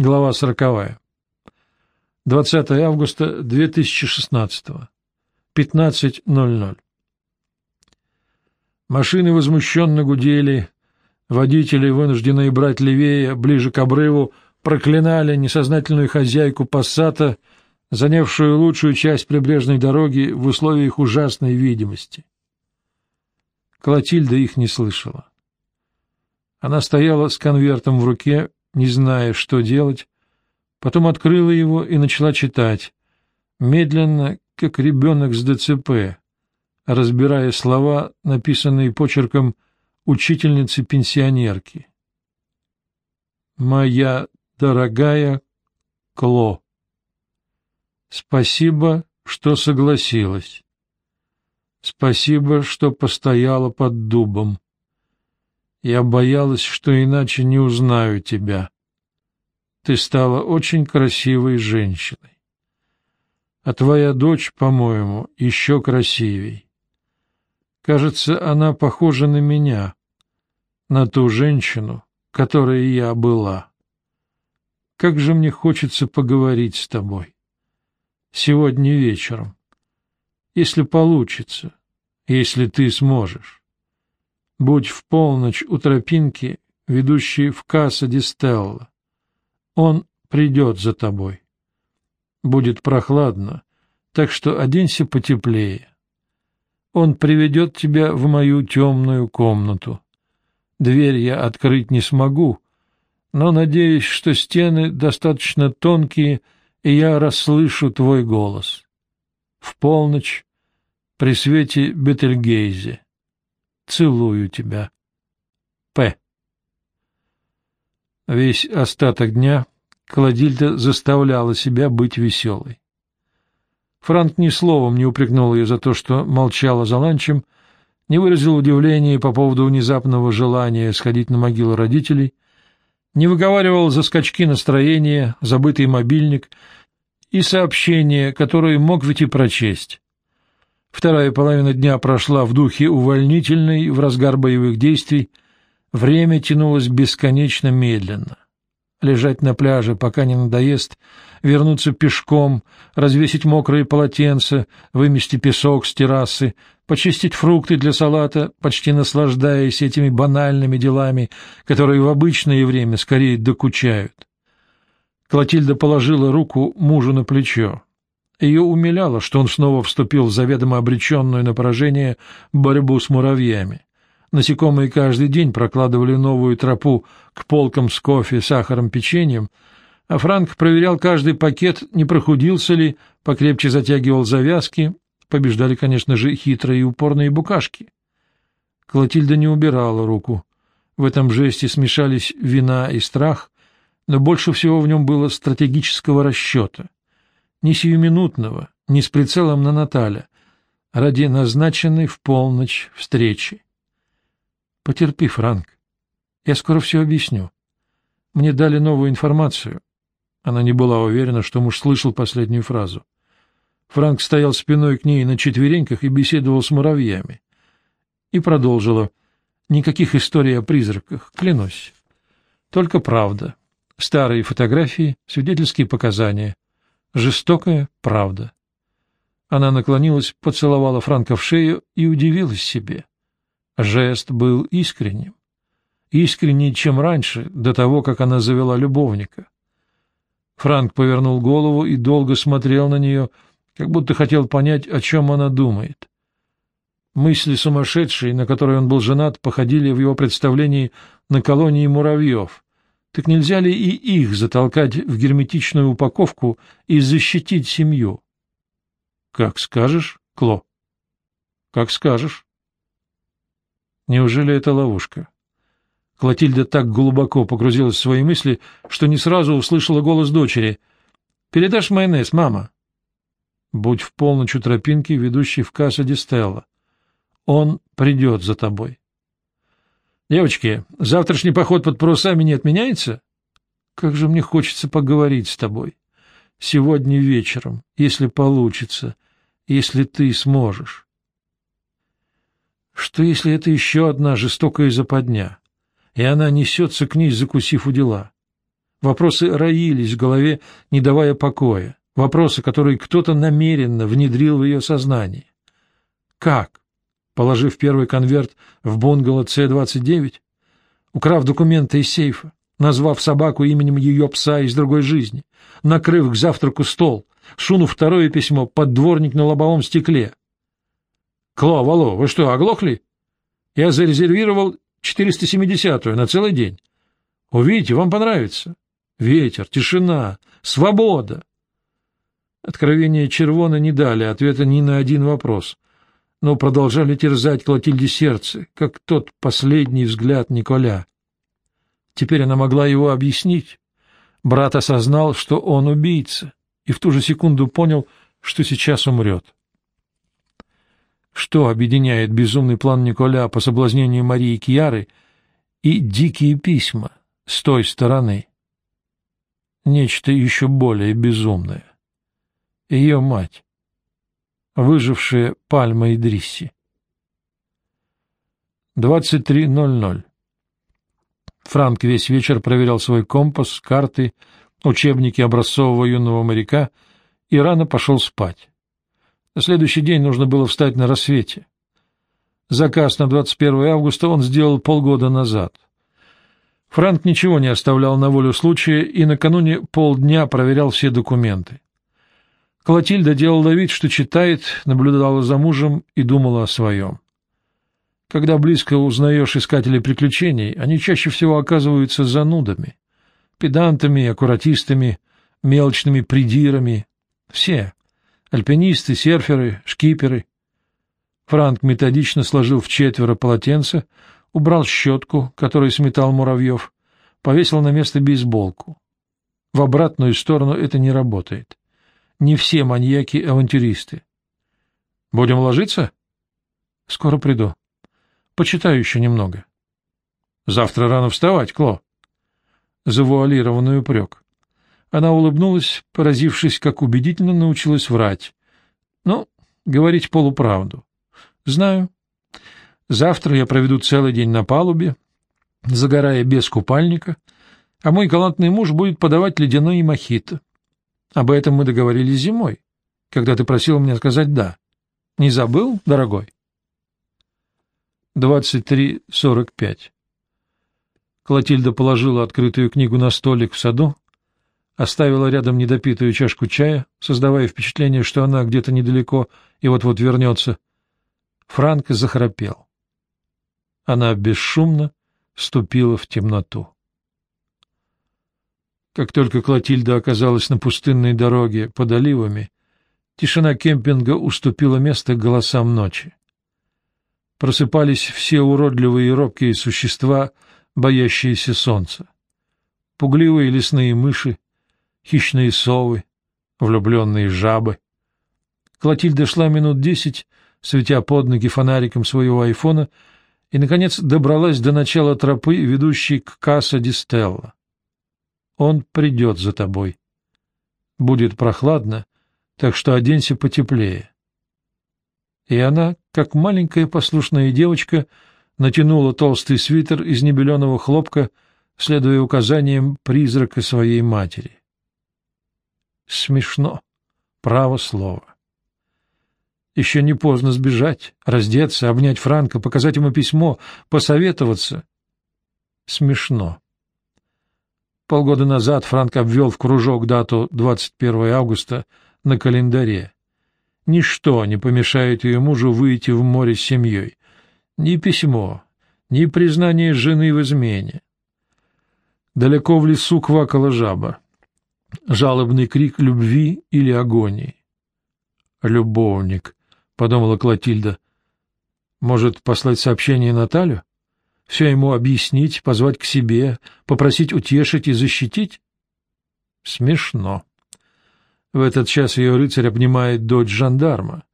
Глава сороковая. 20 августа 2016. 15.00. Машины возмущенно гудели, водители, вынужденные брать левее, ближе к обрыву, проклинали несознательную хозяйку пассата, занявшую лучшую часть прибрежной дороги в условиях ужасной видимости. Клотильда их не слышала. Она стояла с конвертом в руке, не зная, что делать, потом открыла его и начала читать, медленно, как ребенок с ДЦП, разбирая слова, написанные почерком учительницы-пенсионерки. «Моя дорогая Кло, спасибо, что согласилась. Спасибо, что постояла под дубом. Я боялась, что иначе не узнаю тебя. Ты стала очень красивой женщиной. А твоя дочь, по-моему, еще красивей. Кажется, она похожа на меня, на ту женщину, которой я была. Как же мне хочется поговорить с тобой. Сегодня вечером. Если получится, если ты сможешь. Будь в полночь у тропинки, ведущей в Касса Дистелла. Он придет за тобой. Будет прохладно, так что оденься потеплее. Он приведет тебя в мою темную комнату. Дверь я открыть не смогу, но надеюсь, что стены достаточно тонкие, и я расслышу твой голос. В полночь при свете Бетельгейзе. Целую тебя. П. Весь остаток дня Кладильда заставляла себя быть веселой. Франк ни словом не упрекнул ее за то, что молчала за ланчем, не выразил удивления по поводу внезапного желания сходить на могилу родителей, не выговаривал за скачки настроения, забытый мобильник и сообщения, которые мог ведь и прочесть. Вторая половина дня прошла в духе увольнительной, в разгар боевых действий. Время тянулось бесконечно медленно. Лежать на пляже, пока не надоест, вернуться пешком, развесить мокрые полотенца, вымести песок с террасы, почистить фрукты для салата, почти наслаждаясь этими банальными делами, которые в обычное время скорее докучают. Клотильда положила руку мужу на плечо. Ее умиляло, что он снова вступил в заведомо обреченную на поражение борьбу с муравьями. Насекомые каждый день прокладывали новую тропу к полкам с кофе, сахаром, печеньем, а Франк проверял каждый пакет, не прохудился ли, покрепче затягивал завязки. Побеждали, конечно же, хитрые и упорные букашки. Клотильда не убирала руку. В этом жесте смешались вина и страх, но больше всего в нем было стратегического расчета — не сиюминутного, не с прицелом на Наталя, ради назначенной в полночь встречи. Потерпи, Франк. Я скоро все объясню. Мне дали новую информацию. Она не была уверена, что муж слышал последнюю фразу. Франк стоял спиной к ней на четвереньках и беседовал с муравьями. И продолжила. Никаких историй о призраках, клянусь. Только правда. Старые фотографии, свидетельские показания. Жестокая правда. Она наклонилась, поцеловала Франка в шею и удивилась себе. Жест был искренним. Искреннее, чем раньше, до того, как она завела любовника. Франк повернул голову и долго смотрел на нее, как будто хотел понять, о чем она думает. Мысли сумасшедшей, на которой он был женат, походили в его представлении на колонии муравьев, так нельзя ли и их затолкать в герметичную упаковку и защитить семью? — Как скажешь, Кло. — Как скажешь. Неужели это ловушка? Клотильда так глубоко погрузилась в свои мысли, что не сразу услышала голос дочери. — Передашь майонез, мама? — Будь в полночь у тропинки, ведущей в касса Дистелла. Он придет за тобой. Девочки, завтрашний поход под парусами не отменяется? Как же мне хочется поговорить с тобой. Сегодня вечером, если получится, если ты сможешь. Что, если это еще одна жестокая западня, и она несется к ней, закусив у дела? Вопросы роились в голове, не давая покоя. Вопросы, которые кто-то намеренно внедрил в ее сознание. Как? Положив первый конверт в бунгало С-29? Украв документы из сейфа? Назвав собаку именем ее пса из другой жизни? Накрыв к завтраку стол? Сунув второе письмо под дворник на лобовом стекле? Кло, Вало, вы что, оглохли? Я зарезервировал 470-ю на целый день. Увидите, вам понравится. Ветер, тишина, свобода. Откровения Червона не дали ответа ни на один вопрос, но продолжали терзать Клотильде сердце, как тот последний взгляд Николя. Теперь она могла его объяснить. Брат осознал, что он убийца, и в ту же секунду понял, что сейчас умрет. Что объединяет безумный план Николя по соблазнению Марии Кьяры и дикие письма с той стороны? Нечто еще более безумное. Ее мать, выжившая Пальма Идрисси. 23.00 Франк весь вечер проверял свой компас, карты, учебники образцового юного моряка и рано пошел спать. На следующий день нужно было встать на рассвете. Заказ на 21 августа он сделал полгода назад. Франк ничего не оставлял на волю случая и накануне полдня проверял все документы. Клотильда делала вид, что читает, наблюдала за мужем и думала о своем. Когда близко узнаешь искателей приключений, они чаще всего оказываются занудами, педантами, аккуратистами, мелочными придирами. Все. Альпинисты, серферы, шкиперы. Франк методично сложил в четверо полотенца, убрал щетку, которой сметал муравьев, повесил на место бейсболку. В обратную сторону это не работает. Не все маньяки — авантюристы. — Будем ложиться? — Скоро приду. Почитаю еще немного. — Завтра рано вставать, Кло. Завуалированный упрек. Она улыбнулась, поразившись, как убедительно научилась врать. Ну, говорить полуправду. Знаю. Завтра я проведу целый день на палубе, загорая без купальника, а мой галантный муж будет подавать ледяной мохито. Об этом мы договорились зимой, когда ты просил меня сказать «да». Не забыл, дорогой? 23.45 Клотильда положила открытую книгу на столик в саду, оставила рядом недопитую чашку чая, создавая впечатление, что она где-то недалеко и вот-вот вернется. Франк захрапел. Она бесшумно вступила в темноту. Как только Клотильда оказалась на пустынной дороге под оливами, тишина кемпинга уступила место голосам ночи. Просыпались все уродливые и робкие существа, боящиеся солнца. Пугливые лесные мыши, хищные совы, влюбленные жабы. Клотильда шла минут десять, светя под ноги фонариком своего айфона, и, наконец, добралась до начала тропы, ведущей к Касса Дистелла. Он придет за тобой. Будет прохладно, так что оденься потеплее. И она, как маленькая послушная девочка, натянула толстый свитер из небеленого хлопка, следуя указаниям призрака своей матери. Смешно. Право слово. Еще не поздно сбежать, раздеться, обнять Франка, показать ему письмо, посоветоваться. Смешно. Полгода назад Франк обвел в кружок дату 21 августа на календаре. Ничто не помешает ее мужу выйти в море с семьей. Ни письмо, ни признание жены в измене. Далеко в лесу квакала жаба жалобный крик любви или агонии. «Любовник», — подумала Клотильда. «Может, послать сообщение Наталью? Все ему объяснить, позвать к себе, попросить утешить и защитить?» Смешно. В этот час ее рыцарь обнимает дочь жандарма,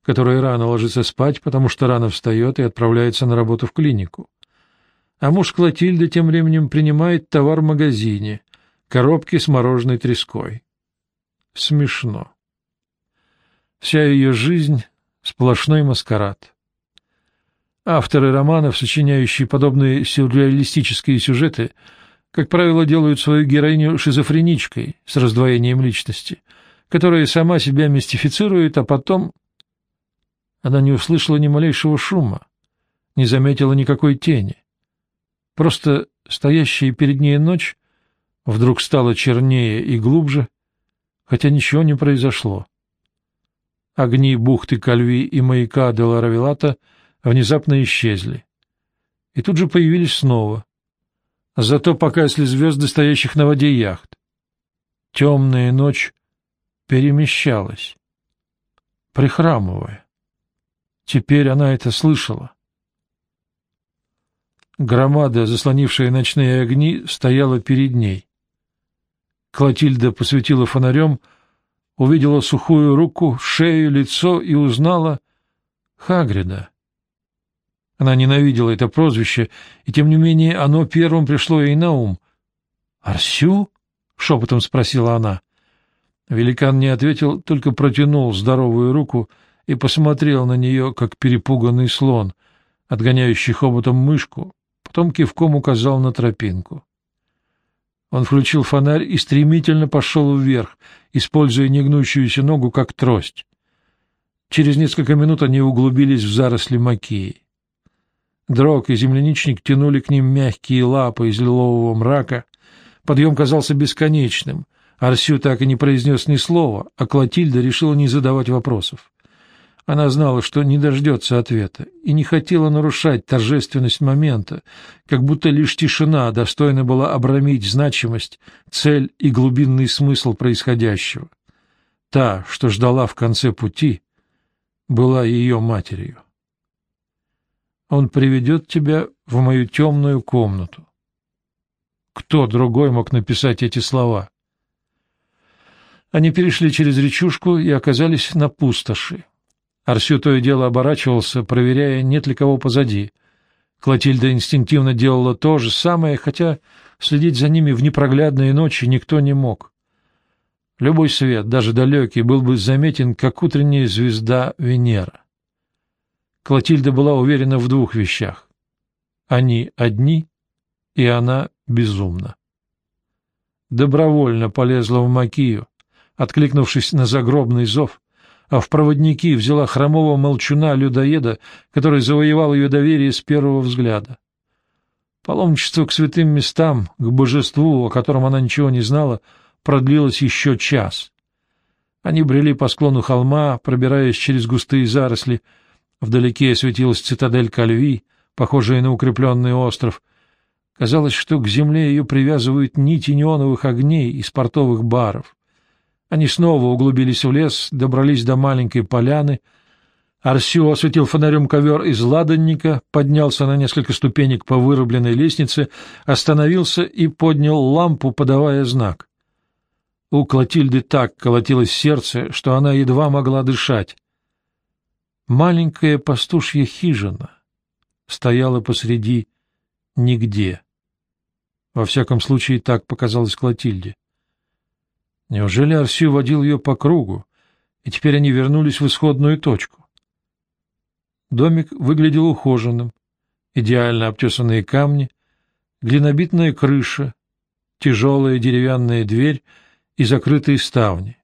которая рано ложится спать, потому что рано встает и отправляется на работу в клинику. А муж Клотильды тем временем принимает товар в магазине, коробки с мороженой треской. Смешно. Вся ее жизнь — сплошной маскарад. Авторы романов, сочиняющие подобные сюрреалистические сюжеты, как правило, делают свою героиню шизофреничкой с раздвоением личности, которая сама себя мистифицирует, а потом... Она не услышала ни малейшего шума, не заметила никакой тени. Просто стоящая перед ней ночь вдруг стала чернее и глубже, хотя ничего не произошло. Огни бухты Кальви и маяка де Ларавелата внезапно исчезли. И тут же появились снова. Зато погасли звезды стоящих на воде яхт. Темная ночь перемещалась, прихрамывая. Теперь она это слышала. Громада, заслонившая ночные огни, стояла перед ней. Клотильда посветила фонарем, увидела сухую руку, шею, лицо и узнала Хагрида. Она ненавидела это прозвище, и тем не менее оно первым пришло ей на ум. «Арсю?» — шепотом спросила она. Великан не ответил, только протянул здоровую руку и посмотрел на нее, как перепуганный слон, отгоняющий хоботом мышку, потом кивком указал на тропинку. Он включил фонарь и стремительно пошел вверх, используя негнущуюся ногу как трость. Через несколько минут они углубились в заросли макеи. Дрог и земляничник тянули к ним мягкие лапы из лилового мрака. Подъем казался бесконечным. Арсю так и не произнес ни слова, а Клотильда решила не задавать вопросов. Она знала, что не дождется ответа, и не хотела нарушать торжественность момента, как будто лишь тишина достойна была обрамить значимость, цель и глубинный смысл происходящего. Та, что ждала в конце пути, была ее матерью. Он приведет тебя в мою темную комнату. Кто другой мог написать эти слова? Они перешли через речушку и оказались на пустоши. Арсю то и дело оборачивался, проверяя, нет ли кого позади. Клотильда инстинктивно делала то же самое, хотя следить за ними в непроглядные ночи никто не мог. Любой свет, даже далекий, был бы заметен, как утренняя звезда Венера. Клотильда была уверена в двух вещах. Они одни, и она безумна. Добровольно полезла в Макию, откликнувшись на загробный зов, а в проводники взяла хромого молчуна-людоеда, который завоевал ее доверие с первого взгляда. Паломничество к святым местам, к божеству, о котором она ничего не знала, продлилось еще час. Они брели по склону холма, пробираясь через густые заросли. Вдалеке светилась цитадель Кальви, похожая на укрепленный остров. Казалось, что к земле ее привязывают нити неоновых огней из портовых баров. Они снова углубились в лес, добрались до маленькой поляны. Арсио осветил фонарем ковер из ладанника, поднялся на несколько ступенек по вырубленной лестнице, остановился и поднял лампу, подавая знак. У Клотильды так колотилось сердце, что она едва могла дышать. Маленькая пастушья хижина стояла посреди нигде. Во всяком случае, так показалось Клотильде. Неужели Арсю водил ее по кругу, и теперь они вернулись в исходную точку? Домик выглядел ухоженным, идеально обтесанные камни, глинобитная крыша, тяжелая деревянная дверь и закрытые ставни.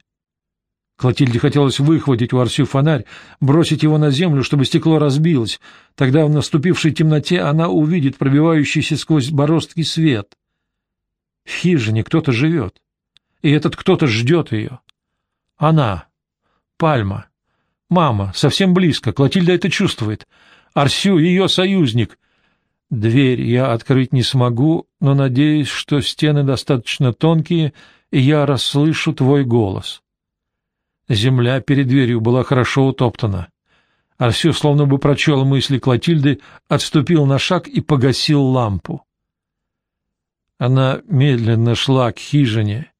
Клотильде хотелось выхватить у Арсю фонарь, бросить его на землю, чтобы стекло разбилось. Тогда в наступившей темноте она увидит пробивающийся сквозь бороздки свет. В хижине кто-то живет и этот кто-то ждет ее. Она, Пальма, мама, совсем близко, Клотильда это чувствует. Арсю — ее союзник. Дверь я открыть не смогу, но надеюсь, что стены достаточно тонкие, и я расслышу твой голос. Земля перед дверью была хорошо утоптана. Арсю словно бы прочел мысли Клотильды, отступил на шаг и погасил лампу. Она медленно шла к хижине,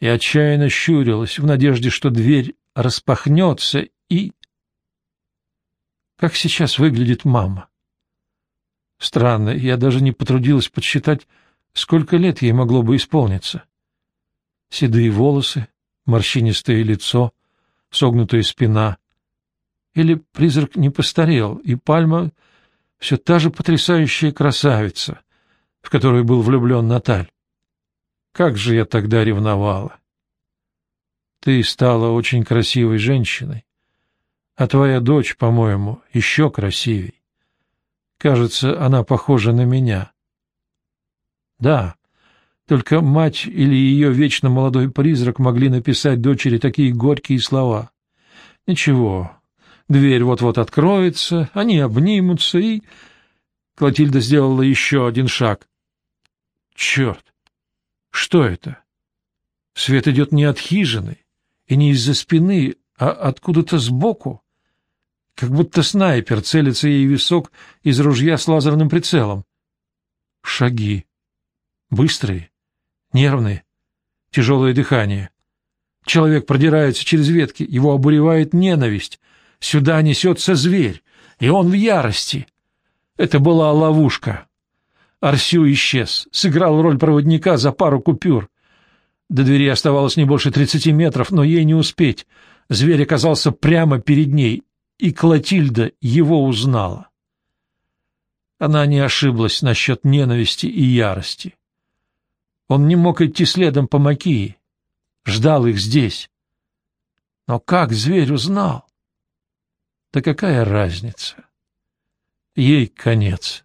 и отчаянно щурилась в надежде, что дверь распахнется и... Как сейчас выглядит мама? Странно, я даже не потрудилась подсчитать, сколько лет ей могло бы исполниться. Седые волосы, морщинистое лицо, согнутая спина. Или призрак не постарел, и Пальма все та же потрясающая красавица, в которую был влюблен Наталь. Как же я тогда ревновала! Ты стала очень красивой женщиной, а твоя дочь, по-моему, еще красивей. Кажется, она похожа на меня. Да, только мать или ее вечно молодой призрак могли написать дочери такие горькие слова. Ничего, дверь вот-вот откроется, они обнимутся и... Клотильда сделала еще один шаг. Черт! Что это? Свет идет не от хижины и не из-за спины, а откуда-то сбоку. Как будто снайпер целится ей висок из ружья с лазерным прицелом. Шаги. Быстрые, нервные, тяжелое дыхание. Человек продирается через ветки, его обуревает ненависть. Сюда несется зверь, и он в ярости. Это была ловушка. Арсю исчез, сыграл роль проводника за пару купюр. До двери оставалось не больше тридцати метров, но ей не успеть. Зверь оказался прямо перед ней, и Клотильда его узнала. Она не ошиблась насчет ненависти и ярости. Он не мог идти следом по Макии, ждал их здесь. Но как зверь узнал? Да какая разница? Ей конец.